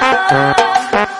love.